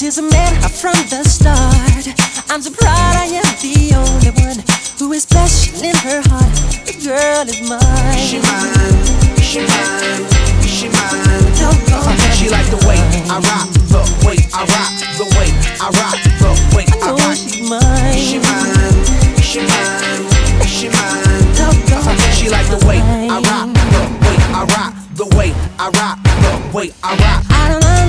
I met her from the start, I'm so proud I am the only one who is special in her heart. The girl is mine. She mine, she mine, she mine. Don't go She like the way I rock, the way I rock, the way I rock, the way I know rock. she's mine. She mine, she mine, she mine. Don't go She like the way I rock, the way I rock, the way I rock, the way I rock.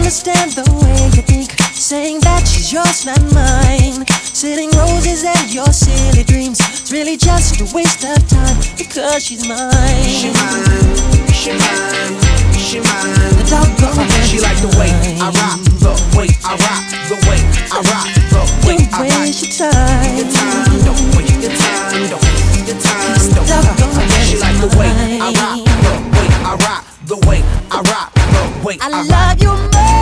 I understand the way you think. Saying that she's yours, not mine. Sitting roses and your silly dreams. It's really just a waste of time because she's mine. She mine, she mine, she mine. The doggone She like the way I rock, the way I rock, the way I rock, the way Don't I rock. waste your time. Your time, don't waste your time, don't waste your time, don't. Doggone She like the way I rock, the way I rock, the way I rock, the way I I rock. love you more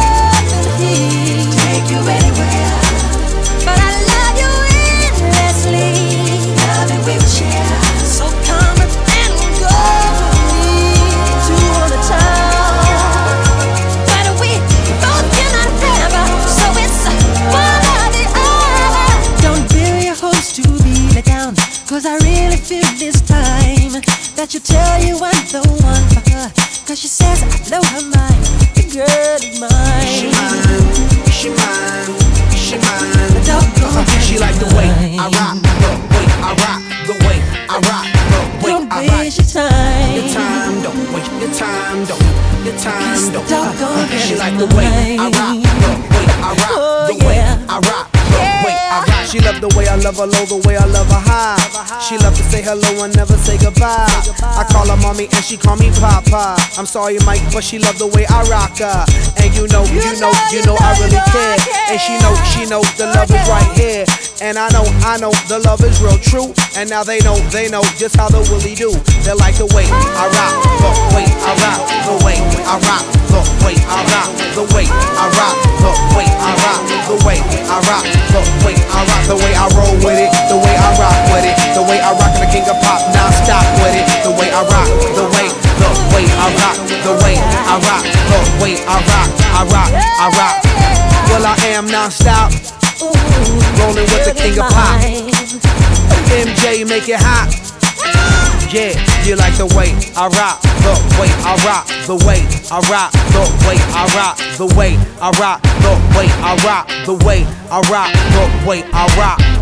Cause I really feel this time that you tell you I'm the one for her. Cause she says I blow her mind. The girl is mine. She mine, she mine, she mine. The doggone uh-huh. She like the way I rock, the way I rock, the way I rock, the way Don't I rock. waste your time. Your time, don't waste your time, don't your time, don't. Doggone She like the way I rock, the way I rock, Oh, the way yeah. I rock, way I rock. She love the way I love her low, the way I love her high. She love to say hello and never say goodbye. I call her mommy and she call me papa. I'm sorry, Mike, but she love the way I rock her. And you know, you know, you know I really care. And she know, she know the love is right here. And I know, I know the love is real true. And now they know, they know just how the willie do. They like the way I rock, the way I rock, the way I rock, the way I rock, the way the way, the way I rock, the way I rock, the way I rock, I rock, I rock. Well I am non-stop, rolling with the king of pop. MJ make it hot. Yeah, you like the way I rock, the way I rock, the way I rock, the way I rock, the way I rock, the way I rock, the way I rock, the way I rock.